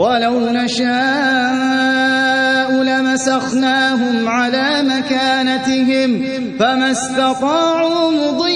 ولو نشاء لمسخناهم على مكانتهم فما استطاعوا مضيا